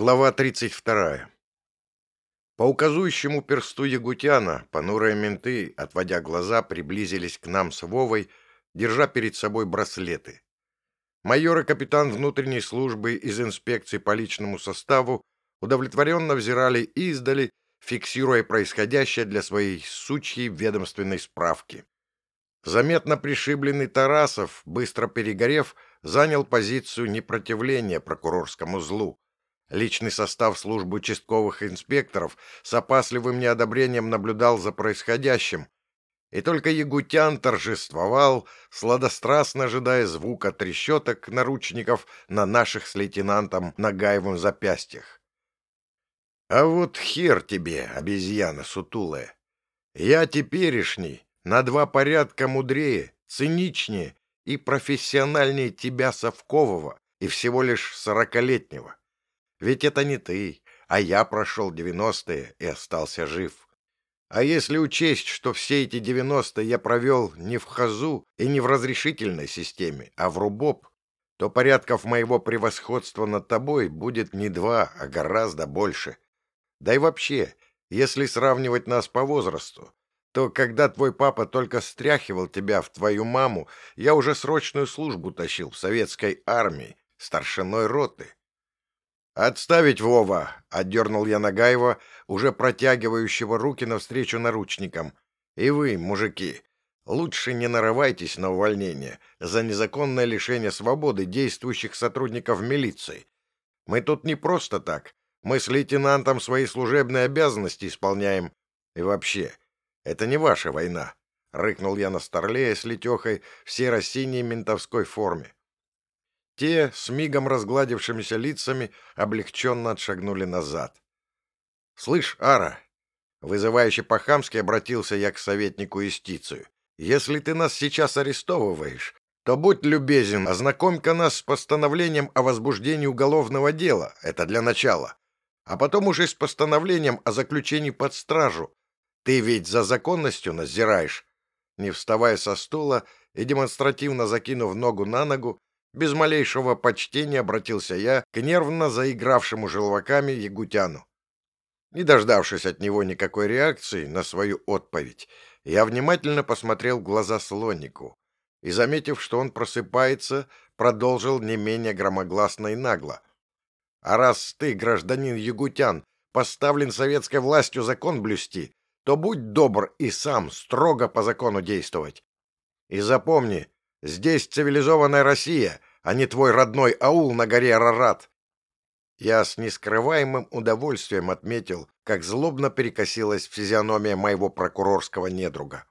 Глава 32. По указующему персту Ягутяна понурые менты, отводя глаза, приблизились к нам с Вовой, держа перед собой браслеты. Майор и капитан внутренней службы из инспекции по личному составу удовлетворенно взирали издали, фиксируя происходящее для своей сучьей ведомственной справки. Заметно пришибленный Тарасов, быстро перегорев, занял позицию непротивления прокурорскому злу, Личный состав службы участковых инспекторов с опасливым неодобрением наблюдал за происходящим, и только Ягутян торжествовал, сладострастно ожидая звука трещоток наручников на наших с лейтенантом Нагаевым запястьях. «А вот хер тебе, обезьяна сутулая! Я теперешний, на два порядка мудрее, циничнее и профессиональнее тебя, Совкового, и всего лишь сорокалетнего. Ведь это не ты, а я прошел девяностые и остался жив. А если учесть, что все эти девяностые я провел не в ХАЗУ и не в разрешительной системе, а в РУБОП, то порядков моего превосходства над тобой будет не два, а гораздо больше. Да и вообще, если сравнивать нас по возрасту, то когда твой папа только стряхивал тебя в твою маму, я уже срочную службу тащил в советской армии, старшиной роты. «Отставить, Вова!» — отдернул я Нагаева, уже протягивающего руки навстречу наручникам. «И вы, мужики, лучше не нарывайтесь на увольнение за незаконное лишение свободы действующих сотрудников милиции. Мы тут не просто так. Мы с лейтенантом свои служебные обязанности исполняем. И вообще, это не ваша война», — рыкнул я на Старлея с Летехой в серо-синей ментовской форме. Те, с мигом разгладившимися лицами, облегченно отшагнули назад. — Слышь, Ара, — вызывающе по-хамски обратился я к советнику юстицию, — если ты нас сейчас арестовываешь, то будь любезен, ознакомь-ка нас с постановлением о возбуждении уголовного дела, это для начала, а потом уже с постановлением о заключении под стражу. Ты ведь за законностью назираешь. Не вставая со стула и демонстративно закинув ногу на ногу, без малейшего почтения обратился я к нервно заигравшему желваками Ягутяну. Не дождавшись от него никакой реакции на свою отповедь, я внимательно посмотрел в глаза слоннику и, заметив, что он просыпается, продолжил не менее громогласно и нагло. «А раз ты, гражданин Ягутян, поставлен советской властью закон блюсти, то будь добр и сам строго по закону действовать. И запомни, Здесь цивилизованная Россия, а не твой родной аул на горе Арарат. Я с нескрываемым удовольствием отметил, как злобно перекосилась физиономия моего прокурорского недруга.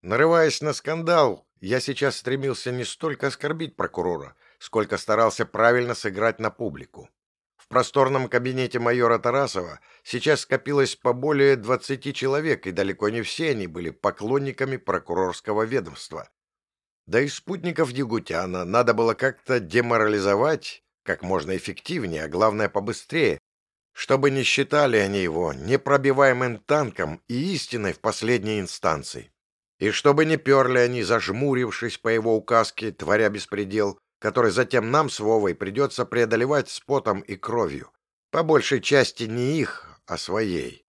Нарываясь на скандал, я сейчас стремился не столько оскорбить прокурора, сколько старался правильно сыграть на публику. В просторном кабинете майора Тарасова сейчас скопилось по более двадцати человек, и далеко не все они были поклонниками прокурорского ведомства. Да и спутников Ягутяна надо было как-то деморализовать как можно эффективнее, а главное побыстрее, чтобы не считали они его непробиваемым танком и истиной в последней инстанции. И чтобы не перли они, зажмурившись по его указке, творя беспредел, который затем нам с Вовой придется преодолевать с потом и кровью. По большей части не их, а своей.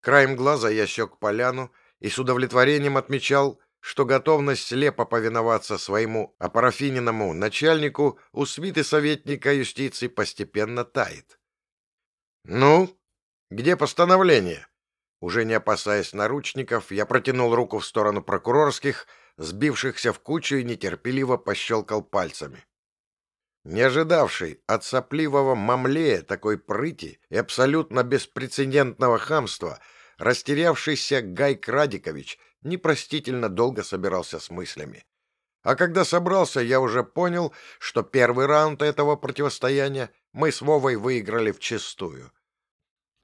Краем глаза я сёк поляну и с удовлетворением отмечал, что готовность слепо повиноваться своему апарафиненному начальнику у свиты советника юстиции постепенно тает. «Ну, где постановление?» Уже не опасаясь наручников, я протянул руку в сторону прокурорских, сбившихся в кучу и нетерпеливо пощелкал пальцами. Не ожидавший от сопливого мамлея такой прыти и абсолютно беспрецедентного хамства, растерявшийся Гай Крадикович непростительно долго собирался с мыслями. А когда собрался, я уже понял, что первый раунд этого противостояния мы с Вовой выиграли вчистую.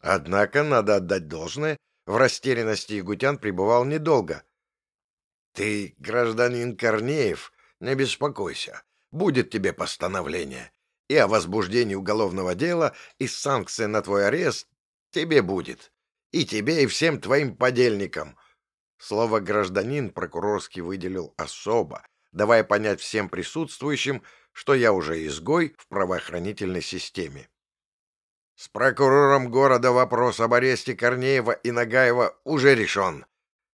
Однако, надо отдать должное, в растерянности Ягутян пребывал недолго. — Ты, гражданин Корнеев, не беспокойся, будет тебе постановление. И о возбуждении уголовного дела, и санкция на твой арест тебе будет. И тебе, и всем твоим подельникам — Слово «гражданин» прокурорский выделил особо, давая понять всем присутствующим, что я уже изгой в правоохранительной системе. С прокурором города вопрос об аресте Корнеева и Нагаева уже решен.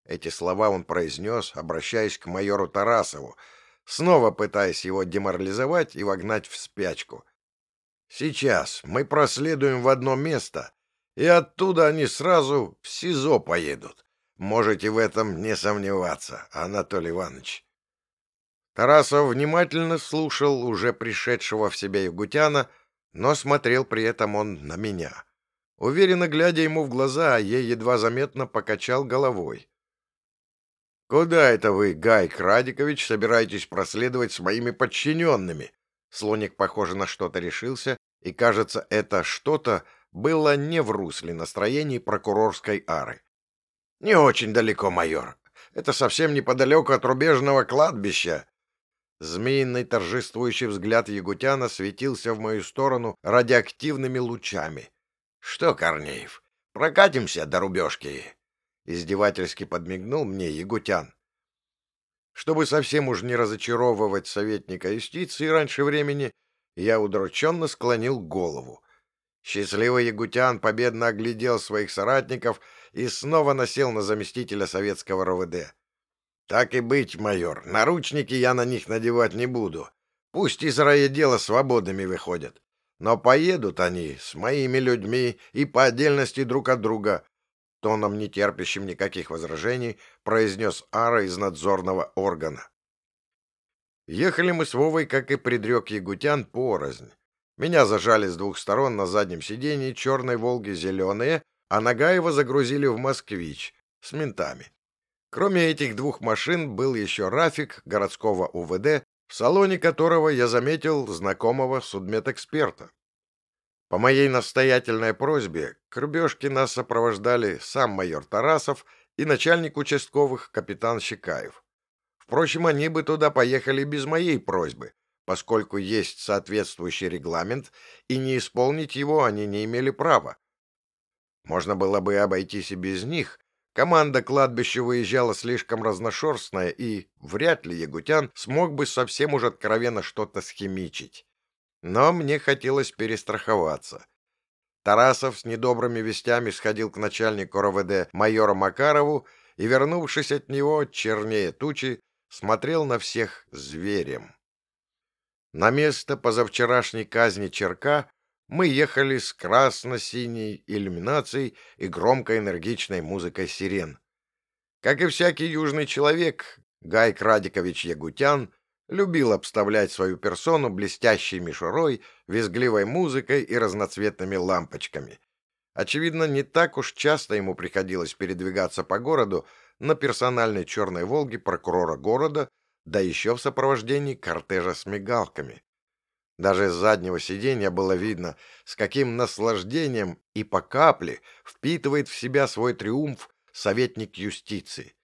Эти слова он произнес, обращаясь к майору Тарасову, снова пытаясь его деморализовать и вогнать в спячку. Сейчас мы проследуем в одно место, и оттуда они сразу в СИЗО поедут. Можете в этом не сомневаться, Анатолий Иванович. Тарасов внимательно слушал уже пришедшего в себя Ягутяна, но смотрел при этом он на меня. Уверенно глядя ему в глаза, я едва заметно покачал головой. «Куда это вы, Гай Крадикович, собираетесь проследовать с моими подчиненными?» Слоник, похоже, на что-то решился, и, кажется, это что-то было не в русле настроений прокурорской ары. «Не очень далеко, майор. Это совсем неподалеку от рубежного кладбища». Змеиный торжествующий взгляд Ягутяна светился в мою сторону радиоактивными лучами. «Что, Корнеев, прокатимся до рубежки?» Издевательски подмигнул мне Ягутян. Чтобы совсем уж не разочаровывать советника юстиции раньше времени, я удрученно склонил голову. Счастливый Ягутян победно оглядел своих соратников и снова насел на заместителя советского РОВД. «Так и быть, майор, наручники я на них надевать не буду. Пусть из райотдела свободными выходят. Но поедут они с моими людьми и по отдельности друг от друга». Тоном, не терпящим никаких возражений, произнес Ара из надзорного органа. Ехали мы с Вовой, как и предрек Ягутян, порознь. Меня зажали с двух сторон на заднем сидении черной «Волги» зеленые, а Нагаева загрузили в «Москвич» с ментами. Кроме этих двух машин был еще Рафик городского УВД, в салоне которого я заметил знакомого судмедэксперта. По моей настоятельной просьбе к рубежке нас сопровождали сам майор Тарасов и начальник участковых капитан Щекаев. Впрочем, они бы туда поехали без моей просьбы, поскольку есть соответствующий регламент, и не исполнить его они не имели права. Можно было бы обойтись и без них. Команда кладбища выезжала слишком разношерстная, и вряд ли Ягутян смог бы совсем уж откровенно что-то схимичить. Но мне хотелось перестраховаться. Тарасов с недобрыми вестями сходил к начальнику РОВД майору Макарову и, вернувшись от него, чернее тучи, смотрел на всех зверем. На место позавчерашней казни Черка мы ехали с красно-синей иллюминацией и громкой энергичной музыкой сирен. Как и всякий южный человек, Гай Крадикович Ягутян любил обставлять свою персону блестящей мишурой, визгливой музыкой и разноцветными лампочками. Очевидно, не так уж часто ему приходилось передвигаться по городу на персональной черной «Волге» прокурора города, да еще в сопровождении кортежа с мигалками. Даже с заднего сиденья было видно, с каким наслаждением и по капле впитывает в себя свой триумф советник юстиции.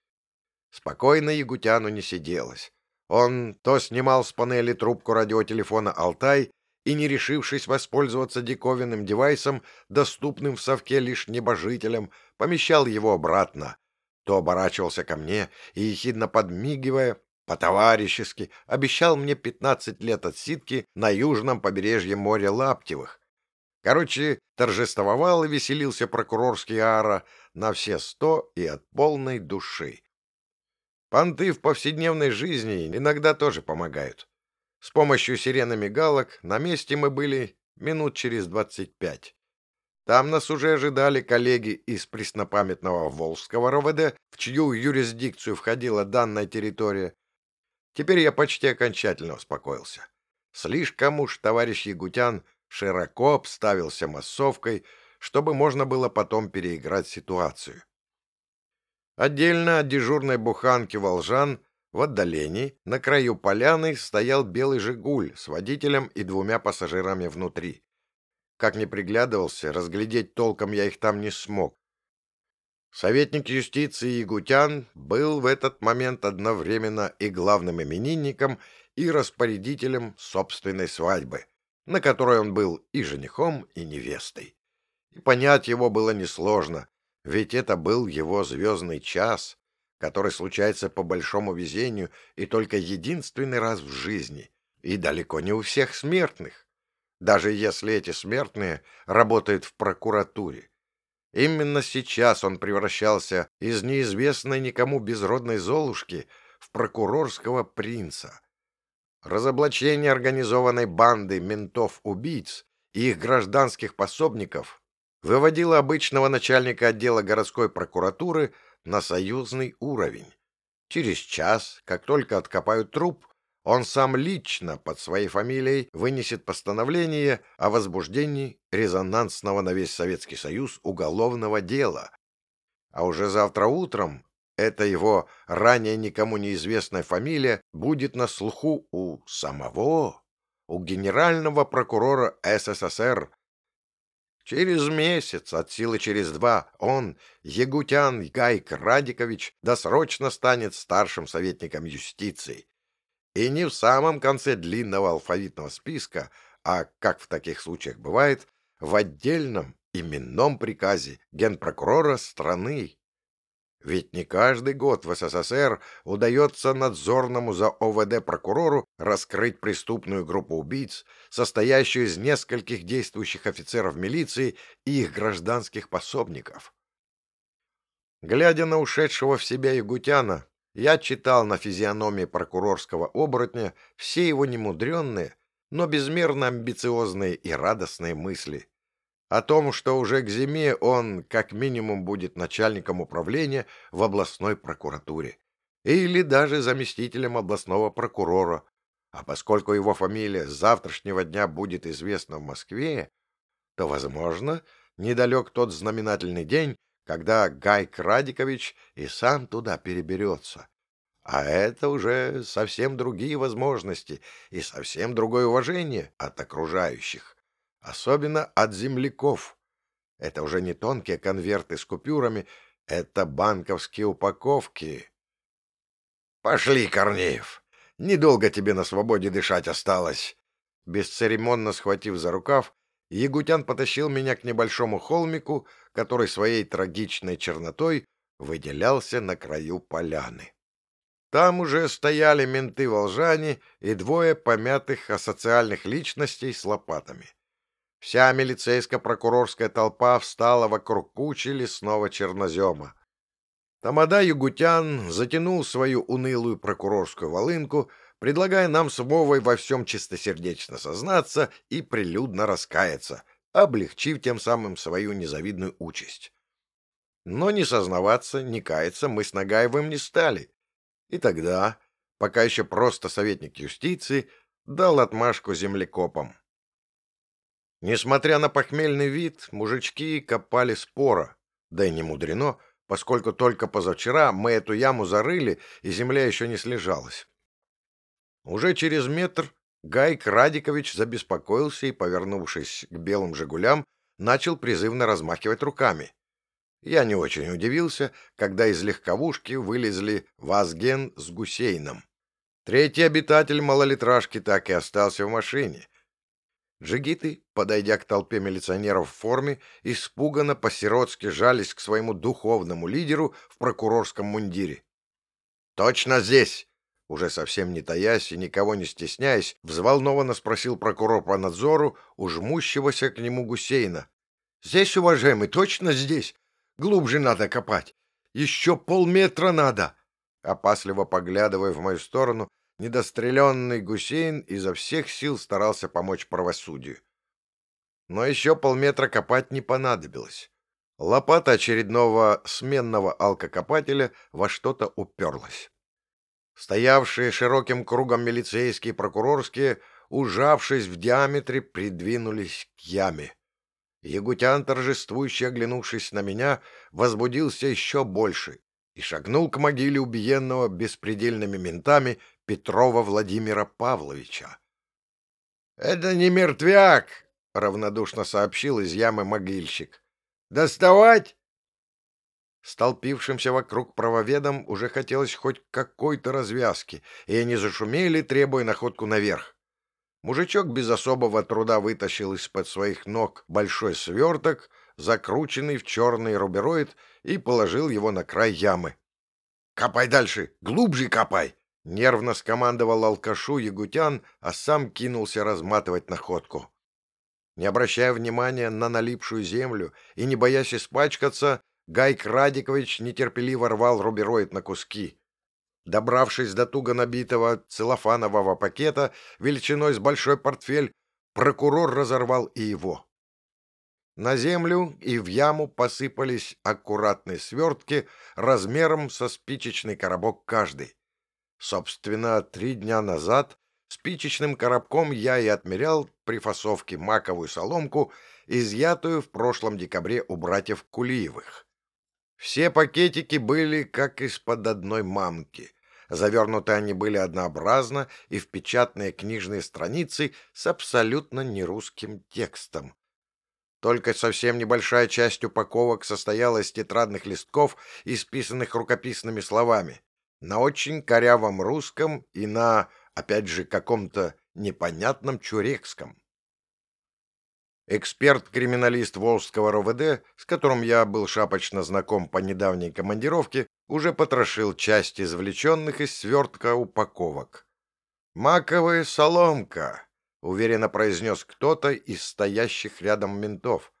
Спокойно Ягутяну не сиделось. Он то снимал с панели трубку радиотелефона «Алтай» и, не решившись воспользоваться диковинным девайсом, доступным в совке лишь небожителям, помещал его обратно, то оборачивался ко мне и, ехидно подмигивая, по-товарищески обещал мне 15 лет отсидки на южном побережье моря Лаптевых. Короче, торжествовал и веселился прокурорский ара на все сто и от полной души. Понты в повседневной жизни иногда тоже помогают. С помощью сирены мигалок на месте мы были минут через двадцать пять. Там нас уже ожидали коллеги из преснопамятного Волжского РОВД, в чью юрисдикцию входила данная территория. Теперь я почти окончательно успокоился. Слишком уж товарищ Ягутян широко обставился массовкой, чтобы можно было потом переиграть ситуацию. Отдельно от дежурной буханки «Волжан» в отдалении, на краю поляны, стоял белый «Жигуль» с водителем и двумя пассажирами внутри. Как ни приглядывался, разглядеть толком я их там не смог. Советник юстиции Ягутян был в этот момент одновременно и главным именинником, и распорядителем собственной свадьбы, на которой он был и женихом, и невестой. И понять его было несложно, ведь это был его звездный час, который случается по большому везению и только единственный раз в жизни, И далеко не у всех смертных, даже если эти смертные работают в прокуратуре. Именно сейчас он превращался из неизвестной никому безродной Золушки в прокурорского принца. Разоблачение организованной банды ментов-убийц и их гражданских пособников выводило обычного начальника отдела городской прокуратуры на союзный уровень. Через час, как только откопают труп, он сам лично под своей фамилией вынесет постановление о возбуждении резонансного на весь Советский Союз уголовного дела. А уже завтра утром эта его ранее никому неизвестная фамилия будет на слуху у самого, у генерального прокурора СССР. Через месяц, от силы через два, он, Ягутян Гайк Радикович, досрочно станет старшим советником юстиции и не в самом конце длинного алфавитного списка, а, как в таких случаях бывает, в отдельном именном приказе генпрокурора страны. Ведь не каждый год в СССР удается надзорному за ОВД прокурору раскрыть преступную группу убийц, состоящую из нескольких действующих офицеров милиции и их гражданских пособников. Глядя на ушедшего в себя Ягутяна, я читал на физиономии прокурорского оборотня все его немудренные, но безмерно амбициозные и радостные мысли. О том, что уже к зиме он как минимум будет начальником управления в областной прокуратуре. Или даже заместителем областного прокурора. А поскольку его фамилия с завтрашнего дня будет известна в Москве, то, возможно, недалек тот знаменательный день, когда Гайк Радикович и сам туда переберется. А это уже совсем другие возможности и совсем другое уважение от окружающих, особенно от земляков. Это уже не тонкие конверты с купюрами, это банковские упаковки. «Пошли, Корнеев! Недолго тебе на свободе дышать осталось!» Бесцеремонно схватив за рукав, Ягутян потащил меня к небольшому холмику, который своей трагичной чернотой выделялся на краю поляны. Там уже стояли менты-волжане и двое помятых асоциальных личностей с лопатами. Вся милицейско-прокурорская толпа встала вокруг кучи лесного чернозема. Тамада Югутян затянул свою унылую прокурорскую волынку, предлагая нам с Вовой во всем чистосердечно сознаться и прилюдно раскаяться, облегчив тем самым свою незавидную участь. Но ни сознаваться, ни каяться мы с Нагаевым не стали. И тогда, пока еще просто советник юстиции, дал отмашку землекопам. Несмотря на похмельный вид, мужички копали спора, да и не мудрено, поскольку только позавчера мы эту яму зарыли, и земля еще не слежалась. Уже через метр Гайк Радикович забеспокоился и, повернувшись к белым «Жигулям», начал призывно размахивать руками. Я не очень удивился, когда из легковушки вылезли Вазген с Гусейном. Третий обитатель малолитражки так и остался в машине. Джигиты, подойдя к толпе милиционеров в форме, испуганно по-сиротски жались к своему духовному лидеру в прокурорском мундире. «Точно здесь!» Уже совсем не таясь и никого не стесняясь, взволнованно спросил прокурор по надзору у жмущегося к нему Гусейна. «Здесь, уважаемый, точно здесь? Глубже надо копать. Еще полметра надо!» Опасливо поглядывая в мою сторону, недостреленный Гусейн изо всех сил старался помочь правосудию. Но еще полметра копать не понадобилось. Лопата очередного сменного алкокопателя во что-то уперлась. Стоявшие широким кругом милицейские и прокурорские, ужавшись в диаметре, придвинулись к яме. Ягутян, торжествующе оглянувшись на меня, возбудился еще больше и шагнул к могиле убиенного беспредельными ментами Петрова Владимира Павловича. — Это не мертвяк! — равнодушно сообщил из ямы могильщик. — Доставать? Столпившимся вокруг правоведам уже хотелось хоть какой-то развязки, и они зашумели, требуя находку наверх. Мужичок без особого труда вытащил из-под своих ног большой сверток, закрученный в черный рубероид, и положил его на край ямы. — Копай дальше, глубже копай! Нервно скомандовал алкашу Ягутян, а сам кинулся разматывать находку. Не обращая внимания на налипшую землю и не боясь испачкаться, Гайк Радикович нетерпеливо рвал рубероид на куски. Добравшись до туго набитого целлофанового пакета величиной с большой портфель, прокурор разорвал и его. На землю и в яму посыпались аккуратные свертки размером со спичечный коробок каждый. Собственно, три дня назад спичечным коробком я и отмерял при фасовке маковую соломку, изъятую в прошлом декабре у братьев Кулиевых. Все пакетики были как из-под одной мамки. Завернуты они были однообразно и в печатные книжные страницы с абсолютно нерусским текстом. Только совсем небольшая часть упаковок состояла из тетрадных листков, исписанных рукописными словами на очень корявом русском и на, опять же, каком-то непонятном чурекском. Эксперт-криминалист Волжского РОВД, с которым я был шапочно знаком по недавней командировке, уже потрошил часть извлеченных из свертка упаковок. «Маковая соломка», — уверенно произнес кто-то из стоящих рядом ментов.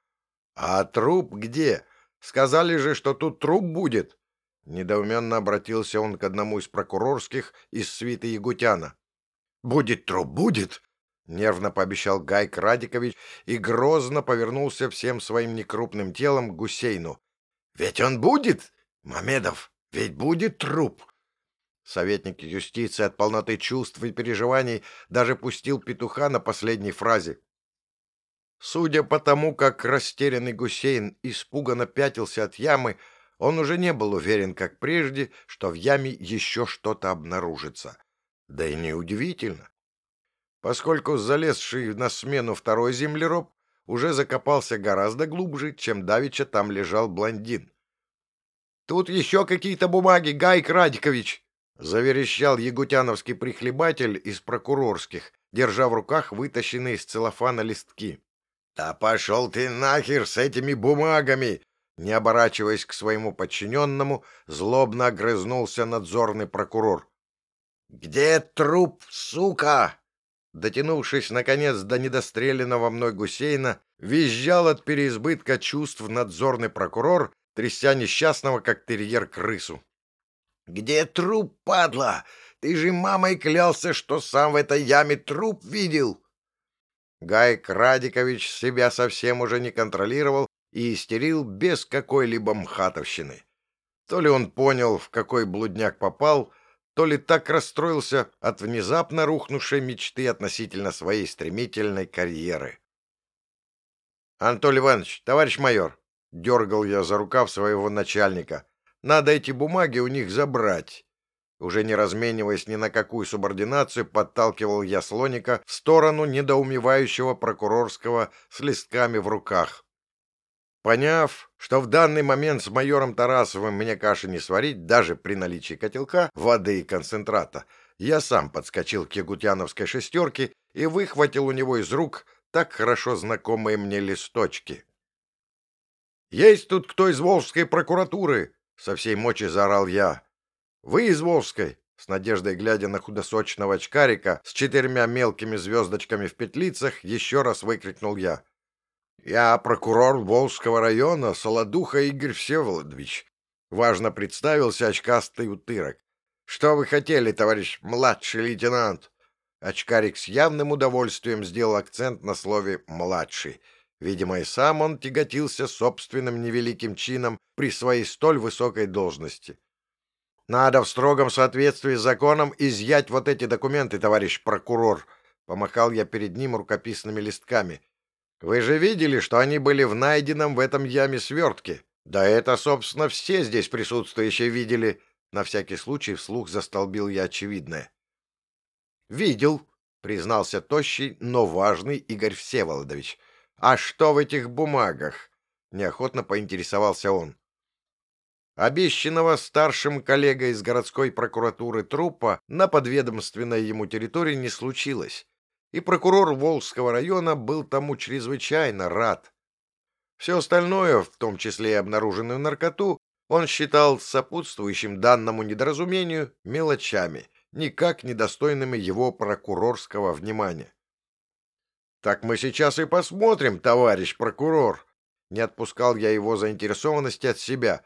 «А труп где? Сказали же, что тут труп будет». Недоуменно обратился он к одному из прокурорских из свиты Ягутяна. «Будет труп, будет!» — нервно пообещал Гайк Радикович и грозно повернулся всем своим некрупным телом к Гусейну. «Ведь он будет, Мамедов, ведь будет труп!» Советник юстиции от полноты чувств и переживаний даже пустил петуха на последней фразе. Судя по тому, как растерянный Гусейн испуганно пятился от ямы, он уже не был уверен, как прежде, что в яме еще что-то обнаружится. Да и неудивительно, поскольку залезший на смену второй землероб уже закопался гораздо глубже, чем давеча там лежал блондин. «Тут еще какие-то бумаги, Гайк Радикович!» — заверещал ягутяновский прихлебатель из прокурорских, держа в руках вытащенные из целлофана листки. «Да пошел ты нахер с этими бумагами!» Не оборачиваясь к своему подчиненному, злобно огрызнулся надзорный прокурор. «Где труп, сука?» Дотянувшись, наконец, до недостреленного мной гусейна, визжал от переизбытка чувств надзорный прокурор, тряся несчастного, как терьер, крысу. «Где труп, падла? Ты же мамой клялся, что сам в этой яме труп видел!» Гайк Радикович себя совсем уже не контролировал и истерил без какой-либо мхатовщины. То ли он понял, в какой блудняк попал, то ли так расстроился от внезапно рухнувшей мечты относительно своей стремительной карьеры. «Анатолий Иванович, товарищ майор!» — дергал я за рукав своего начальника. «Надо эти бумаги у них забрать». Уже не размениваясь ни на какую субординацию, подталкивал я слоника в сторону недоумевающего прокурорского с листками в руках. Поняв, что в данный момент с майором Тарасовым мне каши не сварить даже при наличии котелка, воды и концентрата, я сам подскочил к ягутяновской шестерке и выхватил у него из рук так хорошо знакомые мне листочки. «Есть тут кто из Волжской прокуратуры?» — со всей мочи заорал я. «Вы из Волжской?» — с надеждой глядя на худосочного очкарика с четырьмя мелкими звездочками в петлицах, еще раз выкрикнул я. «Я прокурор Волжского района, Солодуха Игорь Всеволодович», — важно представился очкастый утырок. «Что вы хотели, товарищ младший лейтенант?» Очкарик с явным удовольствием сделал акцент на слове «младший». Видимо, и сам он тяготился собственным невеликим чином при своей столь высокой должности. «Надо в строгом соответствии с законом изъять вот эти документы, товарищ прокурор», — помахал я перед ним рукописными листками. Вы же видели, что они были в найденном в этом яме свертке? Да это, собственно, все здесь присутствующие видели. На всякий случай вслух застолбил я очевидное. Видел, признался тощий, но важный Игорь Всеволодович. А что в этих бумагах? Неохотно поинтересовался он. Обещанного старшим коллегой из городской прокуратуры трупа на подведомственной ему территории не случилось и прокурор Волжского района был тому чрезвычайно рад. Все остальное, в том числе и обнаруженную наркоту, он считал сопутствующим данному недоразумению мелочами никак недостойными его прокурорского внимания. «Так мы сейчас и посмотрим, товарищ прокурор!» Не отпускал я его заинтересованности от себя.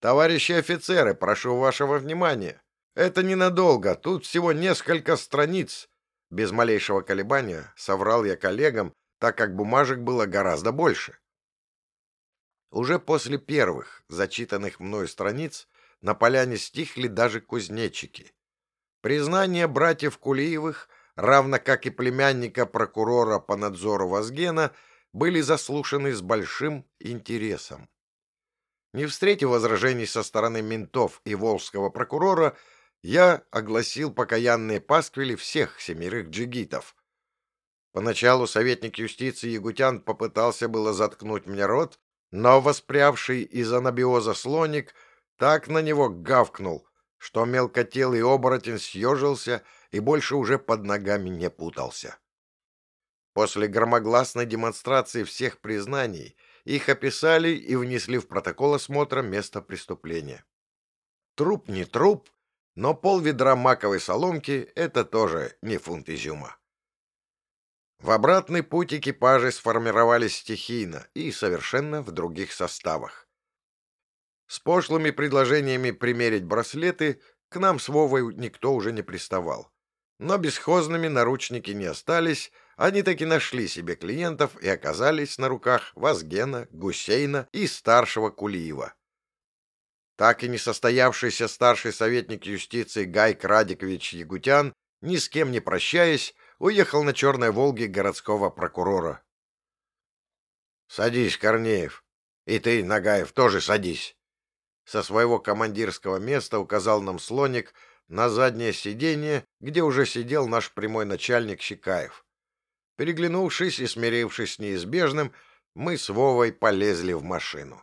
«Товарищи офицеры, прошу вашего внимания. Это ненадолго, тут всего несколько страниц». Без малейшего колебания соврал я коллегам, так как бумажек было гораздо больше. Уже после первых, зачитанных мною страниц, на поляне стихли даже кузнечики. Признание братьев Кулиевых, равно как и племянника прокурора по надзору Возгена, были заслушаны с большим интересом. Не встретив возражений со стороны ментов и волжского прокурора, я огласил покаянные пасквили всех семерых джигитов. Поначалу советник юстиции Ягутян попытался было заткнуть мне рот, но воспрявший из анабиоза слоник так на него гавкнул, что мелкотелый оборотень съежился и больше уже под ногами не путался. После громогласной демонстрации всех признаний их описали и внесли в протокол осмотра места преступления. Труп не труп, но пол ведра маковой соломки — это тоже не фунт изюма. В обратный путь экипажи сформировались стихийно и совершенно в других составах. С пошлыми предложениями примерить браслеты к нам с Вовой никто уже не приставал. Но бесхозными наручники не остались, они таки нашли себе клиентов и оказались на руках Вазгена, Гусейна и старшего Кулиева. Так и не состоявшийся старший советник юстиции Гайк Радикович Ягутян, ни с кем не прощаясь, уехал на Черной Волге городского прокурора. «Садись, Корнеев. И ты, Нагаев, тоже садись». Со своего командирского места указал нам слоник на заднее сиденье, где уже сидел наш прямой начальник Щекаев. Переглянувшись и смирившись с неизбежным, мы с Вовой полезли в машину.